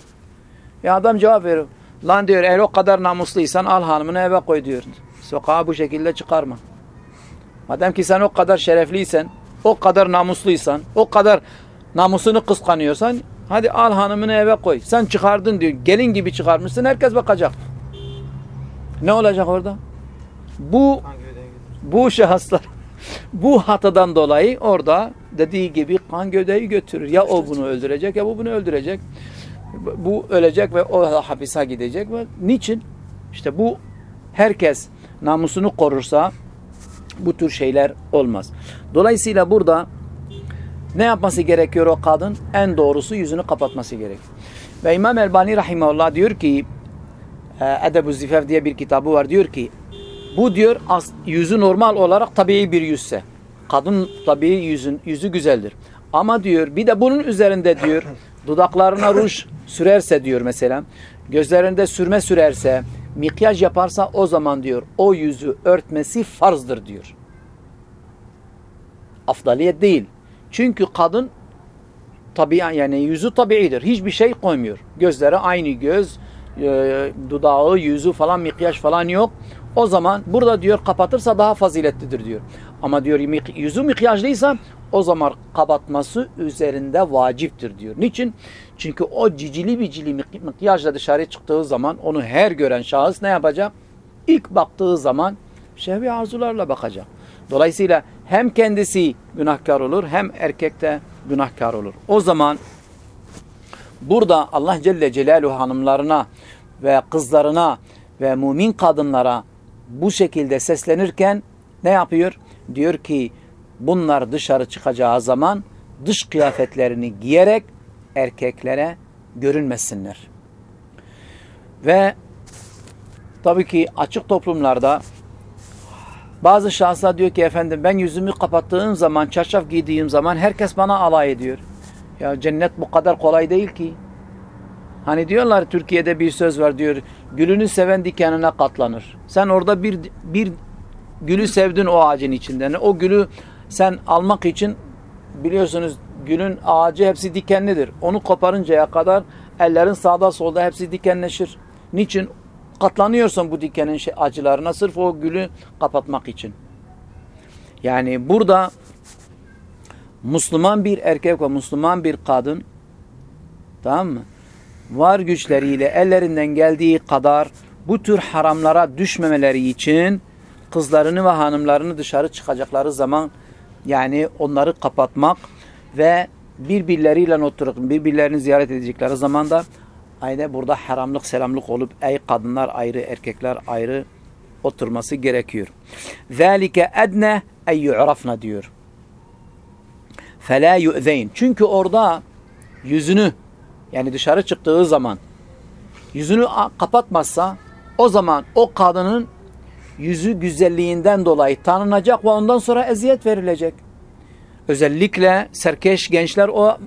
Ya adam cevap veriyor. Lan diyor eğer o kadar namusluysan al hanımını eve koy diyor. Sokağa bu şekilde çıkarma. Madem ki sen o kadar şerefliysen, o kadar namusluysan, o kadar namusunu kıskanıyorsan hadi al hanımını eve koy. Sen çıkardın diyor. Gelin gibi çıkarmışsın herkes bakacak. Ne olacak orada? Bu bu şahıslar bu hatadan dolayı orada dediği gibi kan gövdeyi götürür. Ya o bunu öldürecek ya bu bunu öldürecek. Bu ölecek ve o hapise gidecek. Ve niçin? İşte bu herkes namusunu korursa bu tür şeyler olmaz. Dolayısıyla burada ne yapması gerekiyor o kadın? En doğrusu yüzünü kapatması gerek. Ve İmam Elbani Rahimahullah diyor ki Edeb-ü Zifaf diye bir kitabı var. Diyor ki bu diyor yüzü normal olarak tabii bir yüzse. Kadın tabii yüzün, yüzü güzeldir. Ama diyor bir de bunun üzerinde diyor dudaklarına ruj sürerse diyor mesela gözlerinde sürme sürerse mikyaj yaparsa o zaman diyor o yüzü örtmesi farzdır diyor. Afdaliyet değil. Çünkü kadın tabi yani yüzü tabiidir. Hiçbir şey koymuyor. Gözleri aynı göz, e, dudağı, yüzü falan mikyaj falan yok. O zaman burada diyor kapatırsa daha faziletlidir diyor. Ama diyor yüzü mikyajlıysa o zaman kapatması üzerinde vaciptir diyor. Niçin? Çünkü o cicili bicili mikyajla dışarı çıktığı zaman onu her gören şahıs ne yapacak? İlk baktığı zaman şehvi arzularla bakacak. Dolayısıyla hem kendisi günahkar olur hem erkek de günahkar olur. O zaman burada Allah Celle Celaluhu hanımlarına ve kızlarına ve mümin kadınlara bu şekilde seslenirken ne yapıyor? Diyor ki bunlar dışarı çıkacağı zaman dış kıyafetlerini giyerek erkeklere görünmesinler. Ve tabii ki açık toplumlarda bazı şahıslar diyor ki efendim ben yüzümü kapattığım zaman, çarşaf giydiğim zaman herkes bana alay ediyor. Ya cennet bu kadar kolay değil ki. Hani diyorlar Türkiye'de bir söz var diyor. Gülünü seven dikenine katlanır. Sen orada bir bir gülü sevdin o ağacın içinden. O gülü sen almak için biliyorsunuz gülün ağacı hepsi dikenlidir. Onu koparıncaya kadar ellerin sağda solda hepsi dikenleşir. Niçin? Katlanıyorsun bu dikenin şey, acılarına sırf o gülü kapatmak için. Yani burada Müslüman bir erkek ve Müslüman bir kadın tamam mı? Var güçleriyle ellerinden geldiği kadar bu tür haramlara düşmemeleri için kızlarını ve hanımlarını dışarı çıkacakları zaman yani onları kapatmak ve birbirleriyle oturup birbirlerini ziyaret edecekleri zaman da aynı burada haramlık selamlık olup ey kadınlar ayrı erkekler ayrı oturması gerekiyor. Zalike edne ey yu'rafna diyor. Fela yu'zeyn. Çünkü orada yüzünü yani dışarı çıktığı zaman yüzünü kapatmazsa o zaman o kadının yüzü güzelliğinden dolayı tanınacak ve ondan sonra eziyet verilecek. Özellikle serkeş gençler o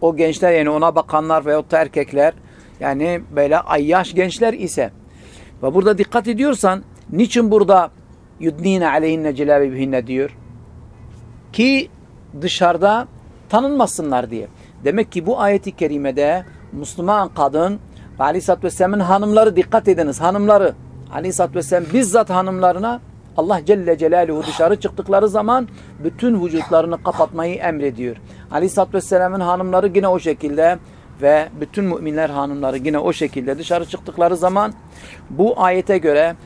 o gençler yani ona bakanlar veyahut da erkekler yani böyle ayyaş gençler ise ve burada dikkat ediyorsan niçin burada yudnine aleyhinne celabihinne diyor? Ki dışarıda tanınmasınlar diye. Demek ki bu ayeti kerimede Müslüman kadın ve Aleyhisselatü Vesselam'ın hanımları dikkat ediniz. Hanımları Aleyhisselatü Vesselam bizzat hanımlarına Allah Celle Celaluhu dışarı çıktıkları zaman bütün vücutlarını kapatmayı emrediyor. Aleyhisselatü Vesselam'ın hanımları yine o şekilde ve bütün müminler hanımları yine o şekilde dışarı çıktıkları zaman bu ayete göre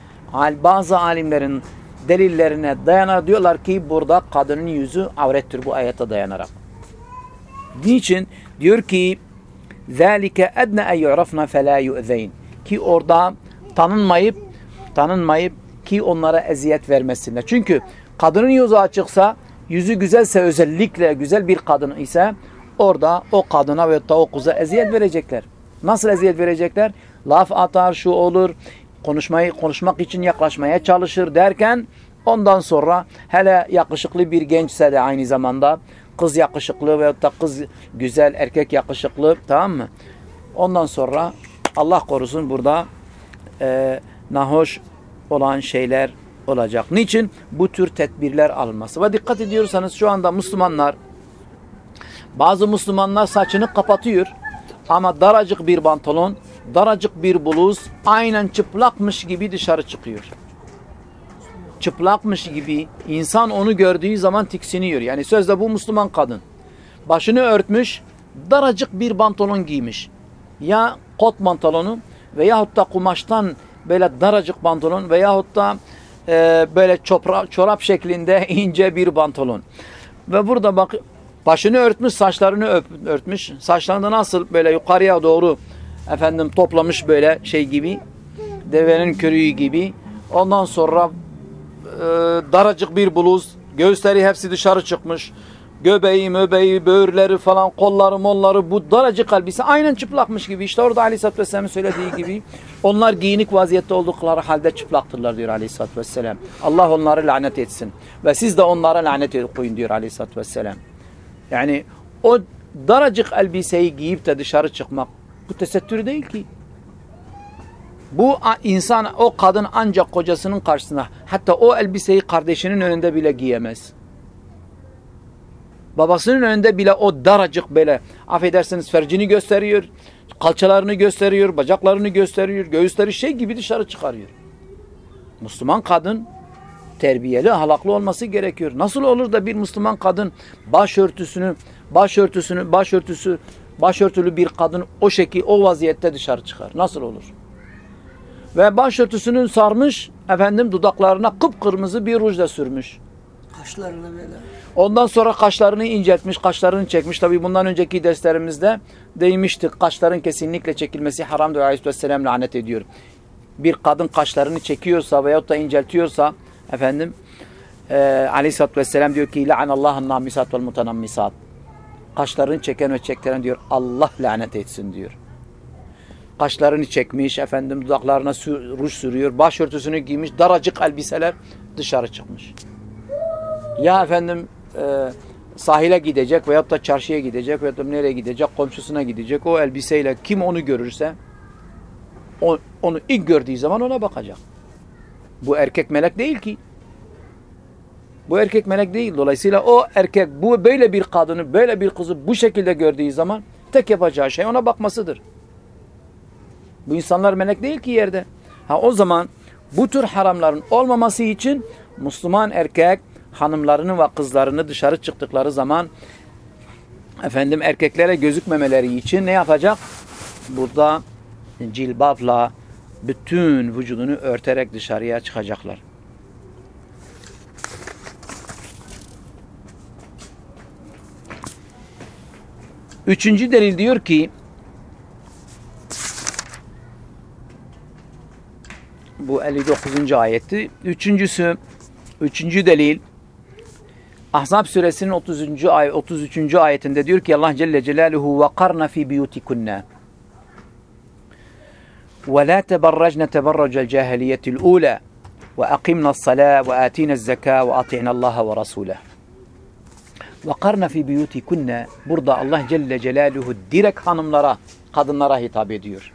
bazı alimlerin delillerine dayanarak diyorlar ki burada kadının yüzü avrettir bu ayete dayanarak. Niçin? Diyor ki ذَٰلِكَ اَدْنَ اَنْ يُعْرَفْنَا فَلَا يُؤْذَيْنَ Ki orada tanınmayıp tanınmayıp ki onlara eziyet vermesinler. Çünkü kadının yüzü açıksa, yüzü güzelse özellikle güzel bir kadın ise orada o kadına ve da o kıza eziyet verecekler. Nasıl eziyet verecekler? Laf atar, şu olur, konuşmayı konuşmak için yaklaşmaya çalışır derken ondan sonra hele yakışıklı bir gençse de aynı zamanda kız yakışıklı veya da kız güzel, erkek yakışıklı tamam mı? Ondan sonra Allah korusun burada e, nahoş olan şeyler olacak. Niçin? Bu tür tedbirler alınması. Ve dikkat ediyorsanız şu anda Müslümanlar bazı Müslümanlar saçını kapatıyor ama daracık bir pantolon, daracık bir bluz aynen çıplakmış gibi dışarı çıkıyor. Çıplakmış gibi insan onu gördüğü zaman tiksiniyor. Yani sözde bu Müslüman kadın. Başını örtmüş, daracık bir pantolon giymiş. Ya kot pantolonu veyahut da kumaştan böyle daracık pantolon veyahut da e, böyle çopra, çorap şeklinde ince bir pantolon. Ve burada bak başını örtmüş, saçlarını örtmüş. Saçlarını nasıl böyle yukarıya doğru efendim toplamış böyle şey gibi. Devenin körüğü gibi. Ondan sonra daracık bir bluz. Göğüsleri hepsi dışarı çıkmış. Göbeği, möbeği, böğürleri falan, kolları, molları bu daracık elbise aynen çıplakmış gibi. İşte orada Aleyhisselatü Vesselam'ın söylediği gibi onlar giyinik vaziyette oldukları halde çıplaktırlar diyor Aleyhisselatü Vesselam. Allah onları lanet etsin. Ve siz de onlara lanet koyun diyor Aleyhisselatü Vesselam. Yani o daracık elbiseyi giyip de dışarı çıkmak bu tesettür değil ki. Bu insan, o kadın ancak kocasının karşısında hatta o elbiseyi kardeşinin önünde bile giyemez. Babasının önünde bile o daracık böyle affedersiniz fercini gösteriyor, kalçalarını gösteriyor, bacaklarını gösteriyor, göğüsleri şey gibi dışarı çıkarıyor. Müslüman kadın terbiyeli, ahlaklı olması gerekiyor. Nasıl olur da bir Müslüman kadın başörtüsünü, başörtüsünü, başörtüsü, başörtülü bir kadın o şekil, o vaziyette dışarı çıkar? Nasıl olur? Ve başörtüsünün sarmış, efendim dudaklarına kıpkırmızı bir rujla sürmüş. Kaşlarını böyle. Ondan sonra kaşlarını inceltmiş, kaşlarını çekmiş. Tabi bundan önceki derslerimizde değmiştik. Kaşların kesinlikle çekilmesi haramdır. Aleyhisselam lanet ediyor. Bir kadın kaşlarını çekiyorsa veyahut da inceltiyorsa efendim e, Aleyhisselatü Vesselam diyor ki Allah'ın namisat vel mutanammisat. Kaşlarını çeken ve çektiren diyor Allah lanet etsin diyor. Kaşlarını çekmiş, efendim dudaklarına ruj sürüyor, başörtüsünü giymiş, daracık elbiseler dışarı çıkmış. Ya efendim e, sahile gidecek veyahut da çarşıya gidecek veyahut da nereye gidecek, komşusuna gidecek. O elbiseyle kim onu görürse o, onu ilk gördüğü zaman ona bakacak. Bu erkek melek değil ki. Bu erkek melek değil. Dolayısıyla o erkek bu böyle bir kadını, böyle bir kızı bu şekilde gördüğü zaman tek yapacağı şey ona bakmasıdır. Bu insanlar melek değil ki yerde. Ha o zaman bu tür haramların olmaması için Müslüman erkek hanımlarını ve kızlarını dışarı çıktıkları zaman efendim erkeklere gözükmemeleri için ne yapacak? Burada cilbapla bütün vücudunu örterek dışarıya çıkacaklar. Üçüncü delil diyor ki bu 59. ayetti. Üçüncüsü üçüncü delil Ahzab suresinin 30. ay 33. ayetinde diyor ki Allah Celle Celaluhu ve karna fi biyutikunna ve la teberracne teberracel cahiliyetil ula ve aqimna as-salâ ve atina az-zekâ ve ati'na Allah ve rasûleh. Ve karna fi biyutikunna burada Allah Celle Celaluhu direkt hanımlara, kadınlara hitap ediyor.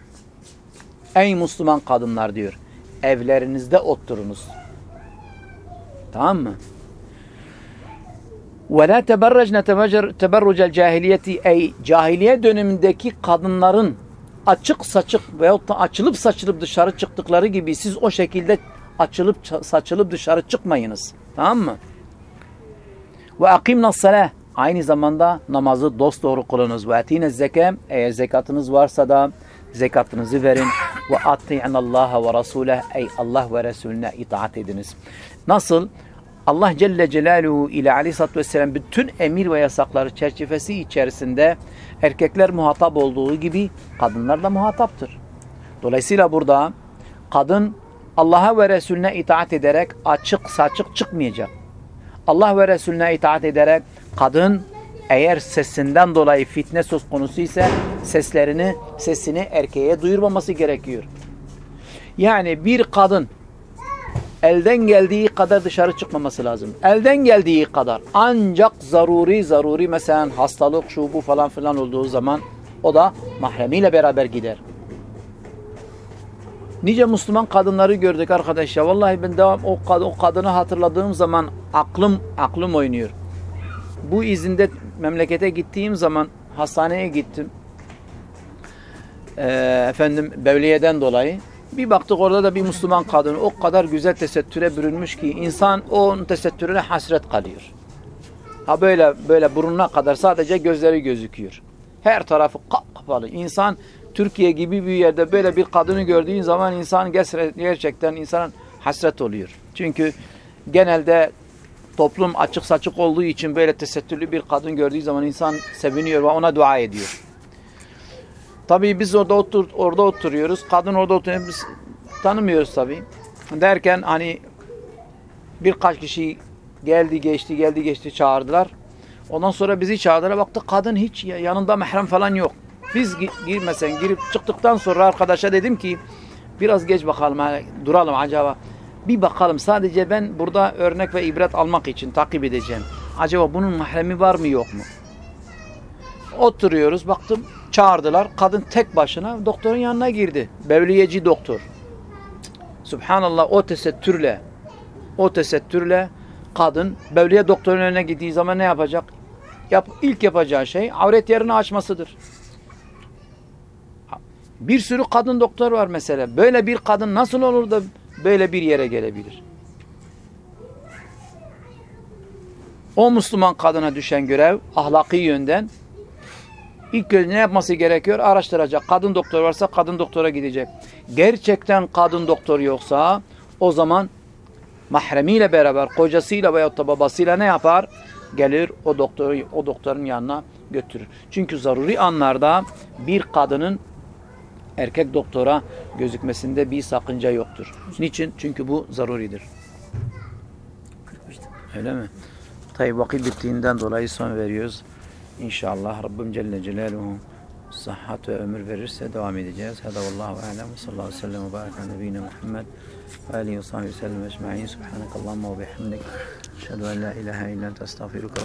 Ey Müslüman kadınlar diyor Evlerinizde oturunuz. Tamam mı? وَلَا تَبَرَّجْنَ تَبَرُّجَ الْجَاهِلِيَةِ Ey cahiliye dönemindeki kadınların açık saçık veyahut da açılıp saçılıp dışarı çıktıkları gibi siz o şekilde açılıp saçılıp dışarı çıkmayınız. Tamam mı? Ve akimna salah aynı zamanda namazı dost doğru kılınız. Ve atine zeke eğer zekatınız varsa da zekatınızı verin. Ve ati'an Allah ve Resuleh ey Allah ve Resulüne itaat ediniz. Nasıl? Allah Celle Celaluhu ile Aleyhisselatü Vesselam bütün emir ve yasakları çerçevesi içerisinde erkekler muhatap olduğu gibi kadınlar da muhataptır. Dolayısıyla burada kadın Allah'a ve Resulüne itaat ederek açık saçık çıkmayacak. Allah ve Resulüne itaat ederek kadın eğer sesinden dolayı fitne söz konusu ise seslerini, sesini erkeğe duyurmaması gerekiyor. Yani bir kadın elden geldiği kadar dışarı çıkmaması lazım. Elden geldiği kadar ancak zaruri zaruri mesela hastalık şu bu falan filan olduğu zaman o da mahremiyle beraber gider. Nice Müslüman kadınları gördük arkadaş ya. Vallahi ben devam o, kad o kadını hatırladığım zaman aklım aklım oynuyor. Bu izinde memlekete gittiğim zaman hastaneye gittim. Ee, efendim Bevliye'den dolayı Bir baktık orada da bir Müslüman kadın o kadar güzel tesettüre bürünmüş ki insan onun tesettürüne hasret kalıyor. Ha böyle böyle burnuna kadar sadece gözleri gözüküyor. Her tarafı kap kapalı. İnsan Türkiye gibi bir yerde böyle bir kadını gördüğün zaman insan gerçekten insanın hasret oluyor. Çünkü genelde toplum açık saçık olduğu için böyle tesettürlü bir kadın gördüğü zaman insan seviniyor ve ona dua ediyor. Tabii biz orada otur, orada oturuyoruz. Kadın orada oturuyor. Biz tanımıyoruz tabii. Derken hani birkaç kişi geldi geçti geldi geçti çağırdılar. Ondan sonra bizi çağırdılar. Baktık kadın hiç yanında mahrem falan yok. Biz girmesen girip çıktıktan sonra arkadaşa dedim ki biraz geç bakalım duralım acaba. Bir bakalım sadece ben burada örnek ve ibret almak için takip edeceğim. Acaba bunun mahremi var mı yok mu? Oturuyoruz baktım çağırdılar. Kadın tek başına doktorun yanına girdi. Bevliyeci doktor. Subhanallah o tesettürle o tesettürle kadın bevliye doktorun önüne gittiği zaman ne yapacak? Yap, ilk yapacağı şey avret yerini açmasıdır. Bir sürü kadın doktor var mesela. Böyle bir kadın nasıl olur da böyle bir yere gelebilir? O Müslüman kadına düşen görev ahlaki yönden ilk önce ne yapması gerekiyor? Araştıracak. Kadın doktor varsa kadın doktora gidecek. Gerçekten kadın doktor yoksa o zaman mahremiyle beraber kocasıyla veyahut da babasıyla ne yapar? Gelir o doktoru o doktorun yanına götürür. Çünkü zaruri anlarda bir kadının erkek doktora gözükmesinde bir sakınca yoktur. Niçin? Çünkü bu zaruridir. Öyle mi? Tabi vakit bittiğinden dolayı son veriyoruz. İnşallah Rabbim Celle Celaluhu sıhhat ve ömür verirse devam edeceğiz. Hada vallahu alem ve sallallahu aleyhi ve sellem ve barik ala nebiyyina Muhammed ve alihi ve sahbihi sellem ecma'in. Subhanakallahumma ve bihamdik. Eşhedü en la ilahe illa ente estağfiruka